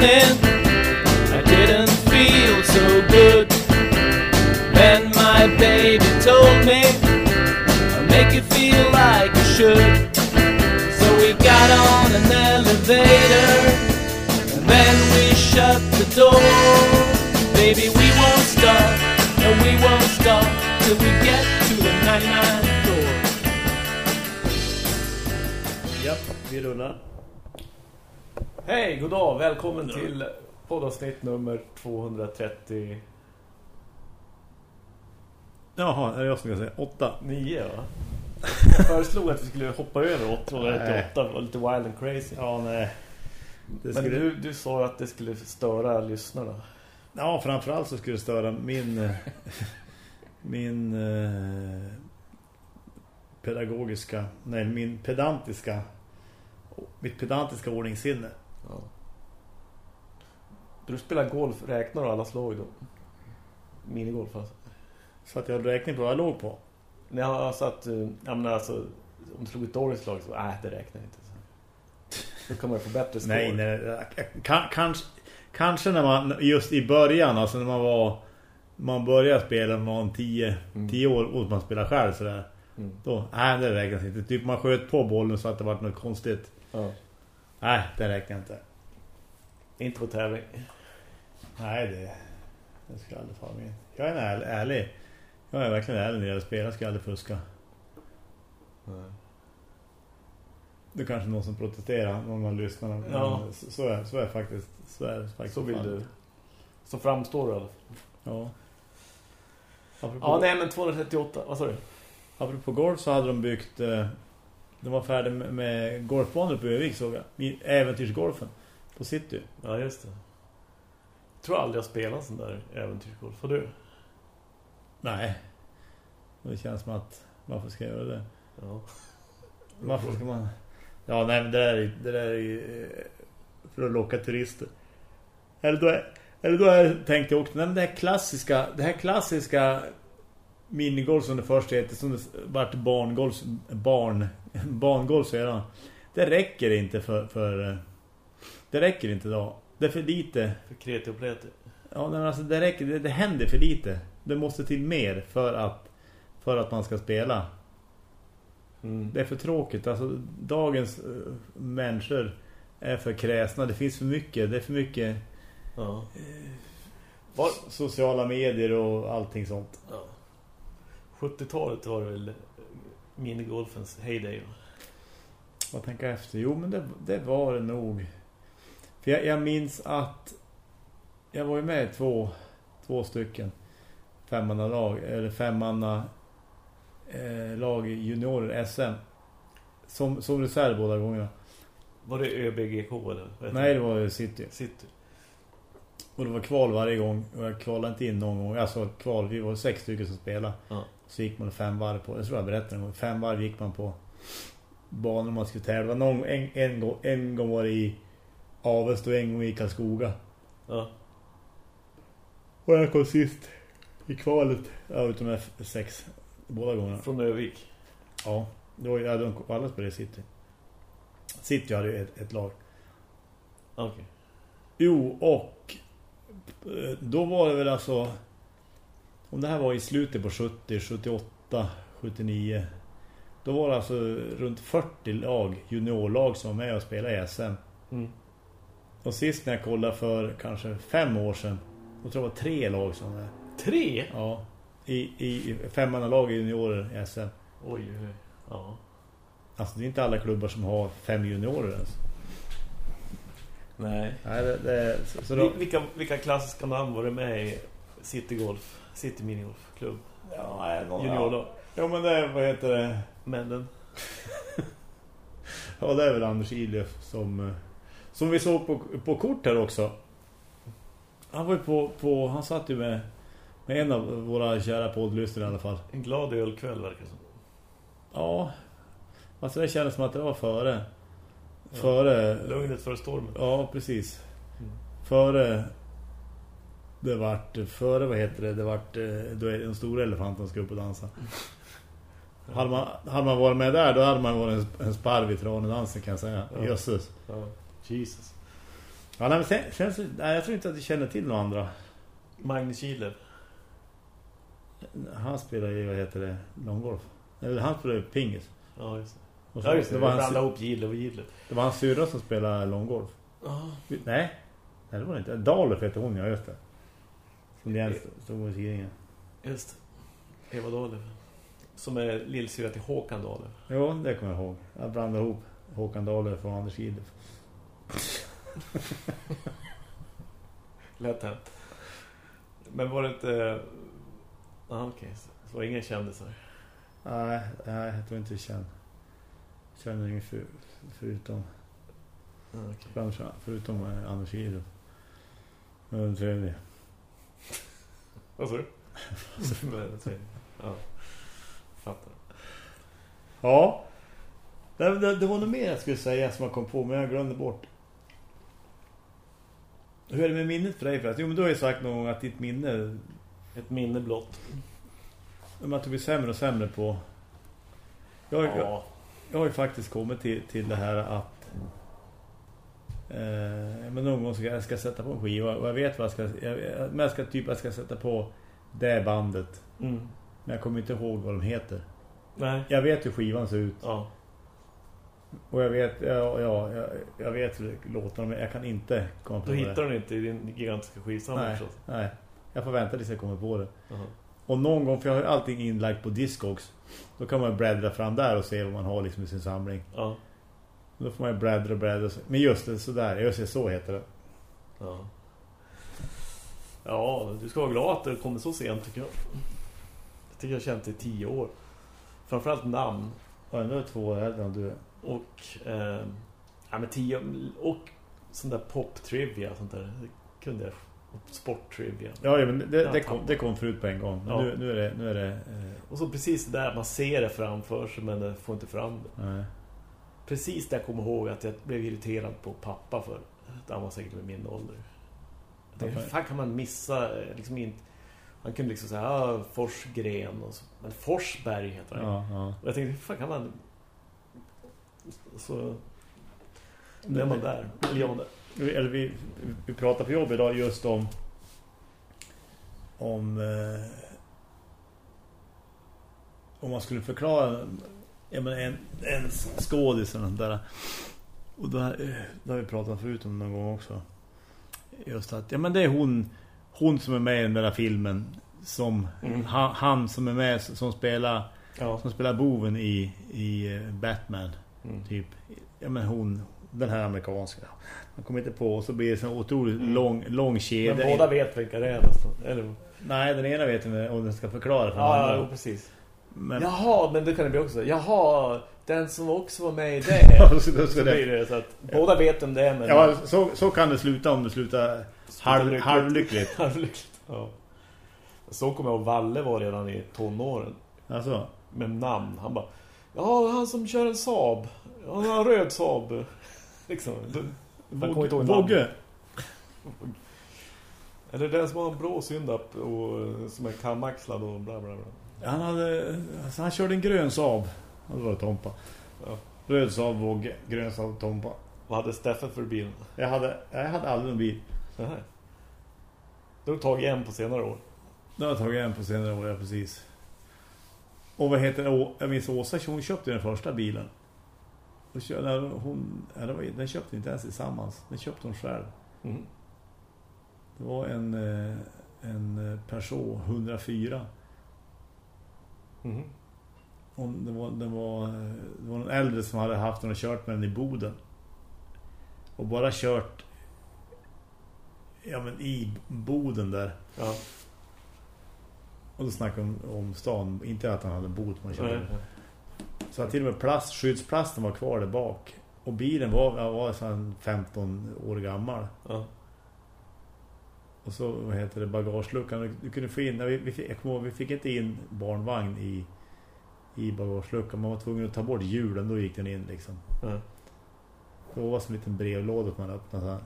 morning I didn't feel so good. Then my baby told me I'll make you feel like you should. So we got on an elevator and then we shut the door. Baby, we won't stop, and we won't stop till we get to the 99th floor. Ja, vi rullar. Hej, god dag. Välkommen till poddavsnitt nummer 239, Jaha, är det jag som ska säga? Åtta. va? Jag föreslog att vi skulle hoppa över 238, det var lite wild and crazy. Ja, nej. Det Men skulle... du, du sa att det skulle störa lyssnarna. Ja, framförallt så skulle det störa min... min... eh, pedagogiska... Nej, min pedantiska... Mitt pedantiska ordningssinne. Ja. Du spelar golf, räknar du alla slag då? Minigolf alltså. Så att jag har räkning på vad jag låg på. Nej, alltså att... eh, Jag menar alltså... Om du slog ett dåligt slag så... Nej, det räknar inte. Så. Då kan man ju få bättre score. Nej, nej. Kan, kanske, kanske när man... Just i början, alltså när man var... Man började spela när man var 10 10 år och man spelar själv sådär. Mm. Då, nej det räknas inte. Typ man sköt på bollen så att det var något konstigt. Ja. Nej, det räknar inte. Inte på tävling. Nej, det, det ska jag aldrig få med. Jag är ärlig, ärlig. Jag är verkligen ärlig när jag spelar, ska jag aldrig fuska. Det är kanske någon som protesterar, någon av lyssnarna. Ja. Så, så, är, så är faktiskt så är det faktiskt. Så vill fan. du. Så framstår du i alla fall. Ja. Apropå, Ja, nej men 238. Vad sa du? apropå golf så hade de byggt... Eh, de var färdiga med, med golfbanor på Övik såg jag. Äventyrsgolfen. På City. Ja, just det. Jag tror aldrig jag spelat sån där äventyrsgolf. Har du? Nej. Det känns som att varför ska jag göra det? Ja. Varför ska man... Ja, nej, men det där, är- det där är ju eh, för att locka turister. Eller då, är, eller då är, tänkte jag också, nej, det här klassiska, det här klassiska minigolf som det först heter, som det vart barngolf, barn, barngolf sedan. Det räcker inte för, för, eh, det räcker inte idag. Det är för lite. För kreti och pleti. Ja, men alltså det räcker, det, det händer för lite. Det måste till mer för att, för att man ska spela. Mm. Det är för tråkigt. Alltså, dagens uh, människor är för kräsna. Det finns för mycket. Det är för mycket Ja. Var, sociala medier och allting sånt. ja. 70-talet var det väl minigolfens heyday. va? Vad tänker jag efter? Jo, men det, det var det nog. För jag, jag minns att jag var ju med två, två stycken femmanna lag eller femmanna eh, lag i juniorer SM. Som, som reserv båda gångerna. Var det ÖBGK eller? Nej, det var City. City. Och det var kval varje gång och jag kvalade inte in någon gång. Alltså kval, vi var sex stycken som spelade. Ja. Så gick man fem varv på, jag tror jag berättade en gång, fem varv gick man på banor man skulle tävla. Någon, en, en, gång, en gång var det i Avest och en gång i Karlskoga. Ja. Och jag kom sist i kvalet. Ja, utom de här sex båda gångerna. Från Övik. Ja, det var ju, ja, de alla spelade i City. City hade ju ett, ett lag. Okej. Jo, och då var det väl alltså om det här var i slutet på 70, 78, 79 då var det alltså runt 40 lag, juniorlag som var med och spelade i SM. Mm. Och sist när jag kollade för kanske fem år sedan då tror jag det var tre lag som var med. Tre? Ja, i, i lag i juniorer i SM. Oj, oj, oj. Ja. Alltså det är inte alla klubbar som har fem juniorer ens. Nej. Nej, det, det, så, så då, Vil- Vilka, vilka klassiska namn var det med i City Golf? City Minigolfklubb? ja, nej, någon, Juniorlag. Ja, men det, vad heter det? Männen. Ja, det är väl Anders Ilöf som, eh, som vi såg på, på kort här också. Han var ju på, på han satt ju med, med en av våra kära poddlyssnare i alla fall. En glad ölkväll verkar det som. Ja, alltså det kändes som att det var före. Före, Lugnet före stormen. ja precis. Mm. Före, det vart, före vad heter det, det vart, eh, då är den stora elefanten ska upp och dansa. Hade man, hade man varit med där, då hade man varit en, en sparv i tranedansen kan jag säga. Ja. Jösses. Ja. Jesus. Ja, nej, men sen, känns, nej, jag tror inte att jag känner till några andra. Magnus Kielev. Han spelar ju, vad heter det, långgolf. Eller han spelar ju pingis. Ja, just det. Och så, Ja, just det. det, var blandade ihop Kielev och Kielev. det var hans syrra som spelade långgolf. Ja. Nej, nej det var det inte. Dalef heter hon, ja just det. Som Jens stod i tidningen. Just det. Eva Dahlev. Som är lillsyra till Håkan Dahlev. Jo, det kommer jag ihåg. Jag blandade ihop Håkan Dalef och Anders Kielev. Lätt hänt. Men var det inte... Ja, okej. Så det var ingen kändisar. Nej, nej, jag tror inte jag känner. Ingen för, förutom Ja, okej. kanske, förutom eh, Anders Kielev. Men den tredje. Vad sa du? Men, så- ja. Fattar. Ja. Det, det, det var nog mer jag skulle säga som jag kom på, men jag glömde bort. Hur är det med minnet för dig? För att, jo, men du har ju sagt någon gång att ditt minne Ett minne blott. om att du blir sämre och sämre på... Jag, Ja. Jag har ju faktiskt kommit till, till det här att eh, men någon gång ska jag ska sätta på en skiva och jag vet vad jag ska jag, men jag ska typ jag ska sätta på det bandet Mm. men jag kommer inte ihåg vad de heter. Nej. Jag vet hur skivan ser ut Ja. och jag vet ja, ja jag, jag vet hur låtarna men jag kan inte komma på Då det. hittar du inte i din gigantiska skivsamling nej, nej. Jag får vänta tills jag kommer på det. Jaha. Och någon gång, för jag har ju allting inlagt på Discogs Då kan man bläddra fram där och se vad man har liksom i sin samling Ja. Då får man ju bläddra och bläddra. Men just det, sådär. Just det, så heter det. Ja. Ja, du ska vara glad att det kommer så sent tycker jag. Jag tycker jag har känt det i tio år. Framförallt namn. Ja, nu är två år äldre än du är. Och, eh, ja men tio, och sån där pop-trivia, sånt där. Det kunde jag. Sport-trivia. Ja, men det, det, kom, det kom förut på en gång. Ja. nu, nu är det... Nu är det eh, Och så precis där, man ser det framför sig men det får inte fram det. nej. Precis där jag kommer ihåg att jag blev irriterad på pappa för att han var säkert med min ålder. Tänkte, hur fan kan man missa eh, liksom inte... Man kunde liksom säga, ah, Forsgren och så. Men Forsberg heter han. ja, ja. Och jag tänkte, hur fan kan man... Så... Nu är man där. Eller jag där. Eller vi, vi pratar på jobb idag just om om eh, om man skulle förklara ja, men en, en skådis eller något där. Och har- eh, det har vi pratat förut om någon gång också. Just att, ja men det är hon hon som är med i den där filmen som Mm. han, han som är med som spelar Ja. som spelar boven i, i eh, Batman Mm. typ, ja men hon den här amerikanska man kommer inte på och så blir det så otroligt Mm. lång, lång kedja Men båda vet vilka det är nästan. Eller... nej den ena vet inte om den ska förklara för den Ja, ja, andra jo, precis. men Jaha, men det kan det bli också. Jaha, den som också var med i det. Ja, så- så- så blir det- så att båda vet om det är, men... ja, så, så kan det sluta om det slutar halv, lyckligt. halvlyckligt Halvlyckligt. Ja. Så kommer jag ihåg Valle var redan i tonåren. alltså, Med namn. Han bara, ja han som kör en Saab. Ja, Han har en röd Saab. Liksom. Namn. Vågge Eller den som har en blå syndapp och som är kamaxlad och bla bla bla. han, hade, alltså, han körde en grön Saab det var Tompa Ja. röd Saab, Vågge, grön Saab, Tompa Vad hade Steffe för bil? jag hade, jag hade aldrig någon bil Det här. Då har du tagit en på senare år. Det har jag tagit en på senare år, ja, precis. Och vad heter det? Jag minns Åsa, hon köpte den första bilen. Och när hon, det var, den köpte inte ens tillsammans. Den köpte hon själv. Mm. Det var en, eh, en eh, Peugeot 104. Mhm. Och det, var, det, var, eh, det var en äldre som hade haft den och kört med den i Boden. Och bara kört ja, men i Boden där. Ja. Och då snackade om, om stan. Inte att han hade bot man körde. Nej. Så att till och med plast, skyddsplasten var kvar där bak. Och bilen var, var sedan 15 år gammal. Ja. Och så, vad heter det, bagageluckan. Du kunde få in, vi, vi, fick, jag kommer ihåg, vi fick inte in barnvagn i, i bagageluckan. Man var tvungen att ta bort hjulen, då gick den in liksom. Ja. Det var som en liten brevlåda man öppnade så här.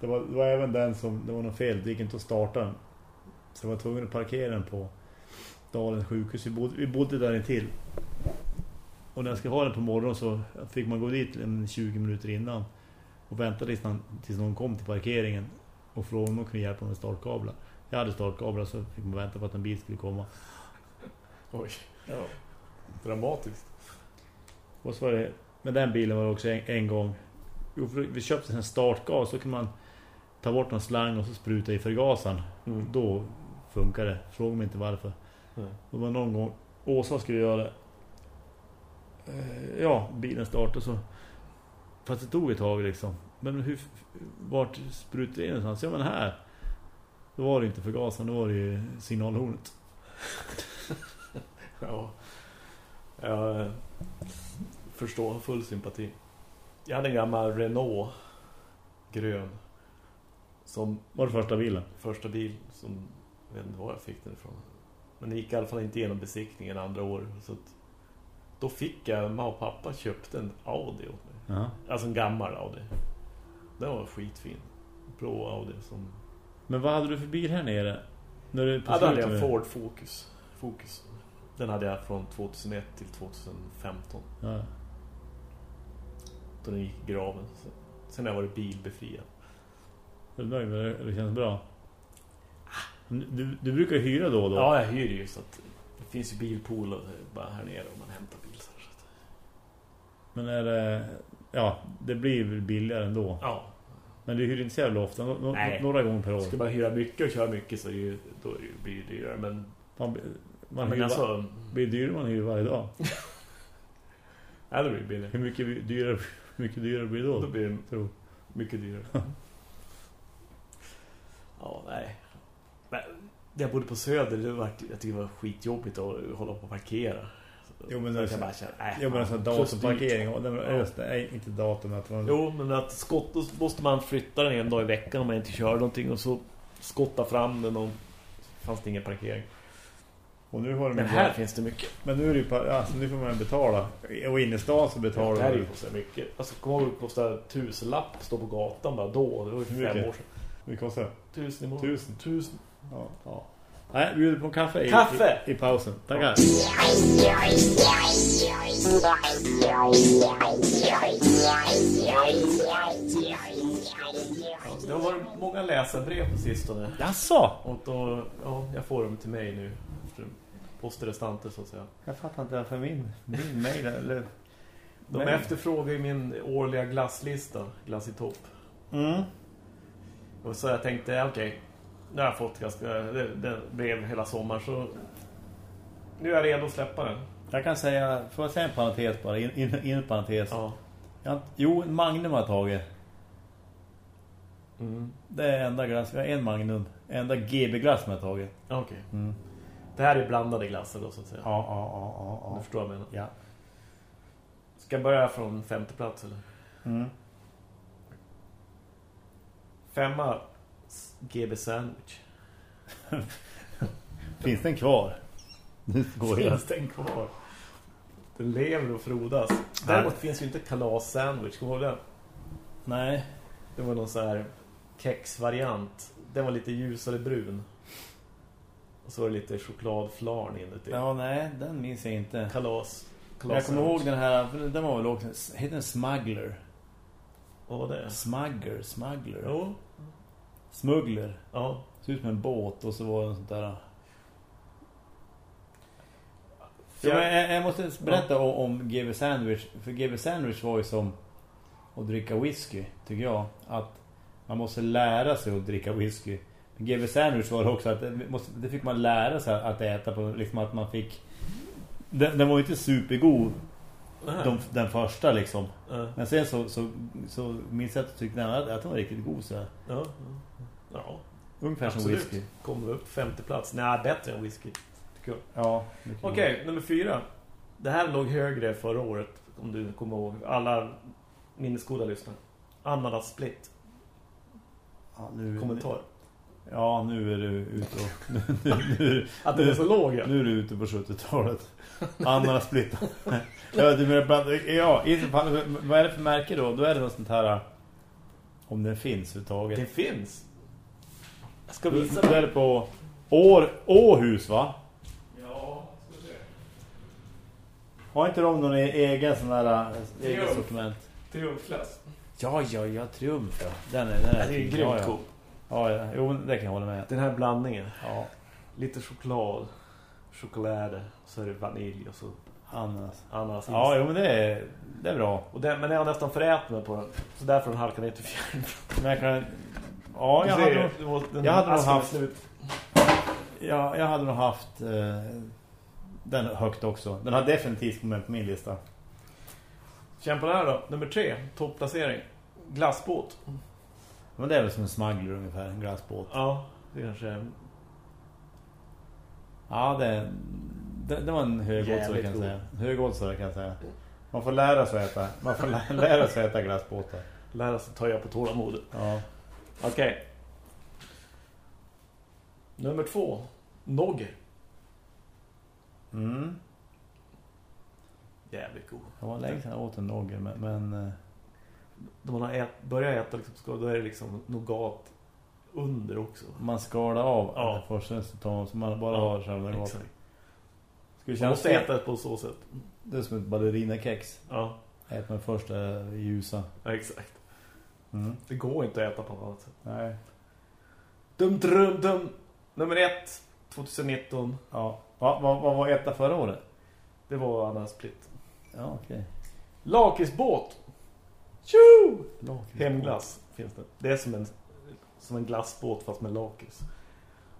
Det var, det var även den som, det var något fel, det gick inte att starta den. Så jag var tvungen att parkera den på Dalens sjukhus. Vi bodde, vi bodde där intill. Och när jag ska ha den på morgonen så fick man gå dit en 20 minuter innan och vänta tills någon, tills någon kom till parkeringen och frågade om de kunde hjälpa med startkablar. Jag hade startkablar så fick man vänta på att en bil skulle komma. Oj, Ja. dramatiskt. Och så var det, med den bilen var det också en, en gång. Vi köpte en startgas så kan man ta bort en slang och så spruta i förgasaren. Mm. Då funkar det. Fråga mig inte varför. Nej. Det var någon gång Åsa skulle göra det. Eh, Ja, bilen startade så. Fast det tog ett tag liksom. Men hur, vart sprutade det in någonstans? Ja men här. Då var det inte förgasaren, då var det ju signalhornet. Ja. Jag eh, förstår full sympati. Jag hade en gammal Renault grön som Var det första bilen? första bil som jag vet inte var jag fick den ifrån. Men det gick i alla fall inte igenom besiktningen andra år så att då fick jag mamma och pappa köpte en Audi åt mig. Ja. Alltså en gammal Audi. Den var skitfin. Pro Audi som Men vad hade du för bil här nere? När du på Ja, då hade jag med- Ford Focus. Focus. Den hade jag från 2001 till 2015. Ja. Då den gick i graven. Sen har jag varit bilbefriad. Är du nöjd med det? Det känns bra. Du, du brukar hyra då och då. Ja, jag hyr ju så att det finns ju bilpool och bara här nere om man hämtar bil. Så att, Men är det... Ja, det blir väl billigare ändå. ja, Men du hyr inte så jävla ofta. Nå- Nej. några gånger per år. ska man hyra mycket och köra mycket så är det ju, då det blir det dyrare. Men, Man, man men hyr, alltså, blir dyrare man hyr varje dag. ja, då blir det billigare. Hur mycket dyrare, mycket dyrare blir det då? Då blir det mycket dyrare. ja, nej. När jag bodde på Söder, det var, jag tyckte det var skitjobbigt att hålla på och parkera. Jo, men Så det- kan bara känna, nej, Jo men den- Ja. Just det, nej, inte datum. Att man, Jo, men att skott, då måste man flytta den en dag i veckan om man inte kör någonting och så skotta fram den och fanns det ingen parkering. och nu har de Men här finns det mycket. Men nu är det ju alltså, nu får man betala. Och inne i stan så Det betalar här är ju kostar mycket. Alltså, kommer ihåg det kostade tusenlapp stå på gatan bara då. Det var ju för Hur fem mycket? år sedan. Det kostar Tusen i månaden. tusen. Tusen. Ja. ja. Nej, vi bjuder på en kaffe, i- Kaffe! I, i pausen. Tackar. Ja, det har varit många läsarbrev på sistone. Jaså? Och då, ja, jag får dem till mig nu. Efter postrestanter så att säga. Jag fattar inte varför min, min mail eller... De Men- efterfrågar ju min årliga glasslista. Glass i topp. Mm. Och så jag tänkte, ja, okej. Nu har jag fått ganska... Det, det blev hela sommaren så... Nu är jag redo att släppa den. Jag kan säga, får jag säga en parentes bara, in, in, in en parentes. Ja. Jag, jo, en Magnum har jag tagit. Mm. Det är enda glass, jag har en Magnum. Enda GB-glass som jag har tagit. Okej. Mm. Det här är blandade glassar då så att säga. Ja, ja, ja, ja, Du ja. förstår vad jag menar. ja. Ska jag börja från femte plats eller? Mm. Femma GB Sandwich. Finns den kvar? Nu går jag. Finns den kvar? Den lever och frodas. Däremot finns ju inte kalas sandwich. Kommer du ihåg det? Nej. Det var någon så här kexvariant. Den var lite ljusare brun. Och så var det lite chokladflarn inuti. Ja, nej, den minns jag inte. Kalas. kalas Jag kommer ihåg den här, för den var väl också, heter den Smuggler? Vad var det? Smugger, Smuggler. Jo. Smuggler. Ja. Ser ut som en båt och så var det en sånt där... Ja, jag- jag, jag måste berätta om, om GB Sandwich. För GB Sandwich var ju som att dricka whisky, tycker jag. Att man måste lära sig att dricka whisky. Men GB Sandwich var det också att det, måste, det fick man lära sig att äta på. Liksom att man fick... Den, den var ju inte supergod, de, den första liksom. Ja. Men sen så, så, så minns jag att jag tyckte att, den var riktigt god. Så här. Ja. Ungefär som Absolut. whisky. Kommer upp femte plats. Nej, bättre än whisky. Tycker jag. Ja, Okej, nummer fyra. Det här låg högre förra året, om du kommer ihåg. Alla minnesgoda lyssnare. Ananas split. Ja, nu, Kommentar. Ja, nu är du ute och... Nu, nu, nu, Att den är så låg, ja. nu är du ute på 70-talet. Ananas split. ja, du menar ja, vad är det för märke då? Då är det något sånt här... Om den finns överhuvudtaget. Det finns. Jag ska visa då är dig. det på År, Åhus, va? Ja, ska se. Har inte de någon e- egen sån där äh, egen sortiment? Triumfglass. Ja, ja, ja, Triumf ja. Den är, den är, Det är grymt ja, ja. Ja, ja. Jo, det kan jag hålla med. Den här blandningen. Ja, Lite choklad. Choklad. Så är det vanilj och så ananas. ananas. Ja, jo, men det är, det är bra. Och den, men jag har nästan förätit mig på den. Så därför den halkar ner till fjärden. Men jag kan... Ja, jag hade, ser, nog, jag hade nog haft- ja, jag hade nog haft eh, den högt också. Den har definitivt kommit på min lista. Känn på det här då. Nummer tre. Topplacering. Glassbåt. Men det är väl som en smuggler ungefär, en glassbåt. Ja, det kanske är... Ja, det, det, det var en högoddsare Jävligt kan jag säga. Högoddsare kan jag säga. Man får lära sig äta. Man får lä- lära sig äta glassbåtar. Lära sig töja på tålamodet. Ja. Okej. Nummer två. Nogger. Mm. Jävligt god. Det var länge sedan jag åt en nogger, men... men eh, Då man har ät, börjat äta liksom, ska- då är det liksom nougat under också. man skalar av Ja. ja. först sen så man, så bara Ja, har. Exakt. Ska vi Man måste äta? det på så sätt. Det är som ett ballerinakex. Ja, Äter man först det ljusa. ja, exakt. Mm. Det går inte att äta på något sätt. Nej. Dum, dum, dum. Nummer ett. 2019. Ja. Vad vad- vad var etta förra året? Det var Anna Split. Ja, okej. Lakritsbåt. Tjo! Hemglass finns det. Det är som en, som en glassbåt fast med lakrits.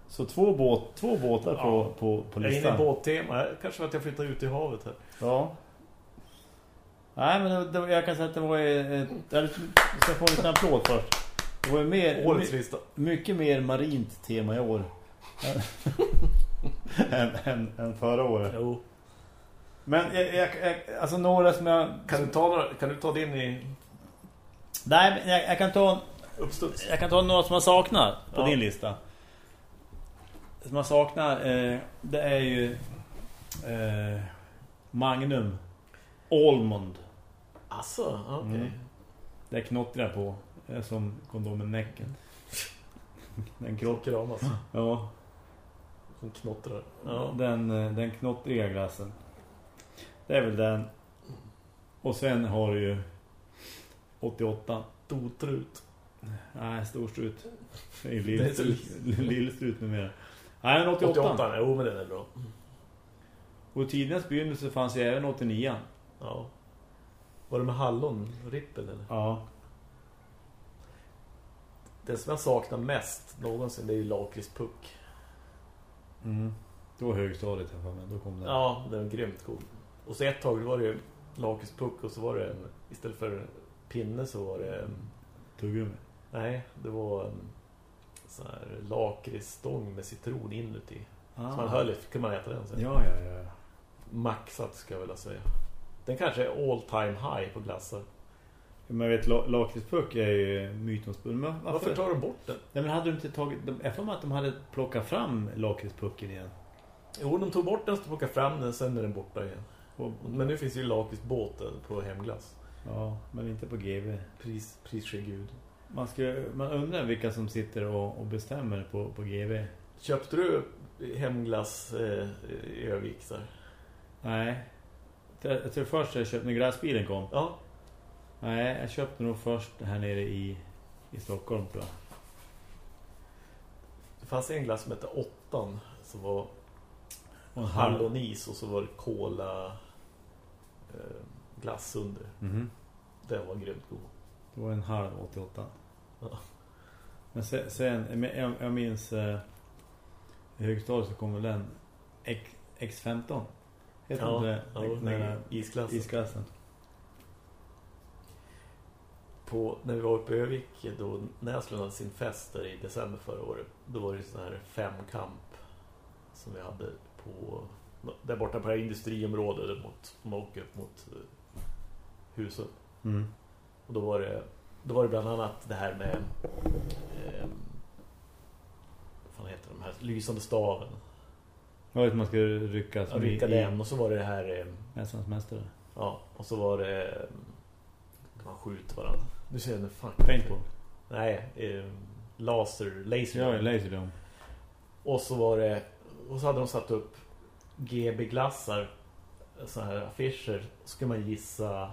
Så två, båt, två båtar på, Ja. på, på Jag är inne listan. i båttema. Kanske för att jag flyttar ut i havet här. Ja. Nej, men det, det, jag kan säga att det var ett... Jag ska få en liten applåd först. Det var mer, Årets lista. mycket mer marint tema i år. än, än, än förra året. Jo. Men jag, jag, jag, alltså några som jag... Kan du ta, några, kan du ta din i Nej, men jag, kan ta... uppstuds? Jag kan ta några som jag saknar på Ja. din lista. Som jag saknar, eh, det är ju eh, Magnum Almond. Alltså, okej. Mm. Det är knottriga på. Som kondomen Näcken. Den krock. Kramas. Ja, Som knottrar. Ja. den, eh, den knottriga glassen. Det är väl den. Och sen har du ju 88. Dotrut. Nej, storstrut. Det är lillstrut mer. Nej, men 88. 88. Jo, men den är bra. Och i tidernas begynnelse fanns ju även 89. Ja. Var det med hallon? Rippel eller? Ja. Det som jag saknar mest någonsin det är ju lakritspuck. Mm. Det var högstadiet här för mig. Då kom den. Ja, den är grymt god. Och så ett tag var det ju lakritspuck och så var det en, istället för pinne så var det en, Tuggummi. nej, det var en sån här lakritsstång med citron inuti. Ah. Så man höll i, kunde man äta den sen. Ja, ja, ja. Maxat ska jag vilja säga. Den kanske är all time high på glassar. Men jag vet, la- lakritspuck är ju mytomspunnen. Varför? Varför tar de bort den? Nej, men hade du inte tagit... de- Jag får att de hade plockat fram lakritspucken igen. Jo, de tog bort den så plockade fram den, sen är den borta igen. Och, Men nu finns ju lakritsbåten på hemglass. ja, men inte på GB. Pris, pris gud. Man, ska, man undrar vilka som sitter och, och bestämmer på, på GB. Köpte du hemglass eh, i Övik? Här? Nej. Jag tror först jag köpte när glassbilen kom. Ja, Nej, jag köpte nog först här nere i, i Stockholm tror jag. det fanns en glass som hette Åttan som var Och en hallonis och så var det cola eh, glass under. Mhm. Den var grymt god. Det var en halv 88. Ja. Men sen, sen jag, jag minns eh, i högstadiet så kom väl den X, X15. Heter Ja, inte ja, det? Isglass. isklassen. På, när vi var uppe i Övik då Näslund hade sin fest där i december förra året. Då var det sån här femkamp som vi hade på där borta på det här industriområdet mot, man åker upp mot eh, huset. Mm. Och då var det då var det bland annat det här med eh, vad fan heter de här lysande staven. Jag vet att man ska rycka Ja, rycka den och så var det det här Mästarnas mästare. ja och så var det eh, man skjuter varandra. Nu ser jag nu fan Paintball. Nej, eh, laser, laser. Ja, Laserdome. Och så var det och så hade de satt upp GB-glassar så här affischer så skulle man gissa...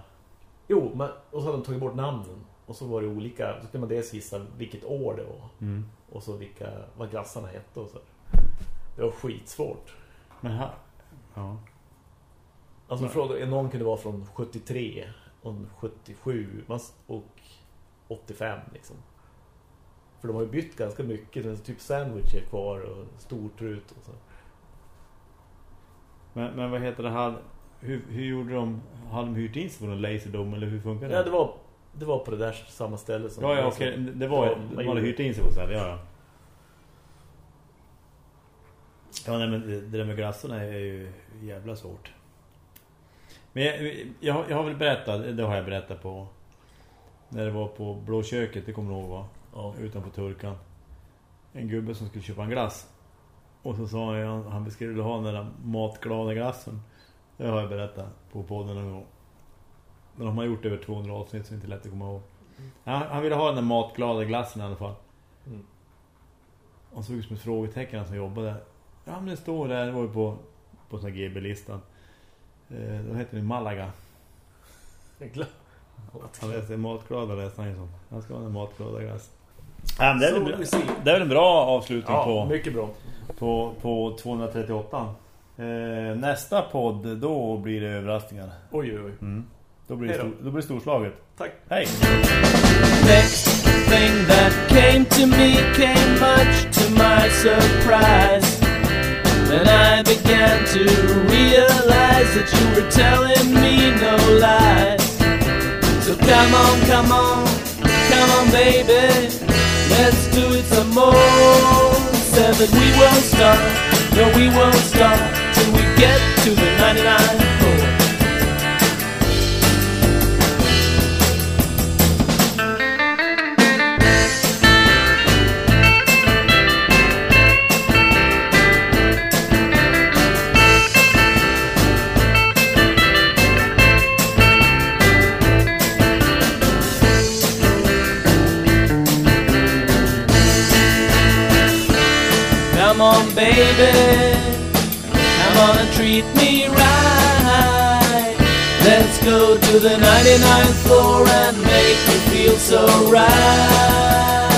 Jo, men, och så hade de tagit bort namnen. Och så var det olika... Så skulle man dels gissa vilket år det var. Mm. Och så vilka, vad glassarna hette och så. Det var skitsvårt. Men här... Ja. Alltså fråga, någon kunde vara från 73 och 77 man- och 85 liksom. För de har ju bytt ganska mycket. Men Typ sandwich är kvar och stortrut och så. Men, men vad heter det här? Hur, hur gjorde de? Hade de hyrt in sig på någon laserdom eller hur funkar det? Ja, det var, det var på det där samma ställe som... Ja, ja okej. Det var, Ja, de man hade gjorde- hyrt in sig på så här. Ja, ja. Ja, nej, men det, det där med glassarna är ju jävla svårt. Men jag, jag, har- jag har väl berättat, det har jag berättat på när det var på Blåköket, det kommer du ihåg va? Ja. Utanför Turkan. En gubbe som skulle köpa en glass. Och så sa han, han skulle ha den där matglada glassen. Det har jag berättat på podden någon gång. Men de har gjort över 200 avsnitt så det är inte lätt att komma ihåg. Han, han ville ha den där matglada glassen i alla fall. Mm. Och så såg ut som ett frågetecken som jobbade. Ja men det står där, det var ju på, på sån här GB-listan. Eh, då heter det Malaga. Han läste matglada läste han ju som. Han ska ha en matglada glass. Ja, det, är väl, bra- det är väl en bra avslutning Ja, på, mycket bra. på, på 238. Eh, nästa podd, då blir det överraskningar. Oj, oj, oj. Mm. Då, blir då. då blir det storslaget. Tack. Hej! Next thing that came to me came much to my surprise. And I began to realize that you were telling me no lies. So come on, come on, come on, baby. Let's do it some more. Seven, we won't stop. No, we won't stop till we get to the 99 on, baby. Come on and treat me right. Let's go to the 99th floor and make me feel so right.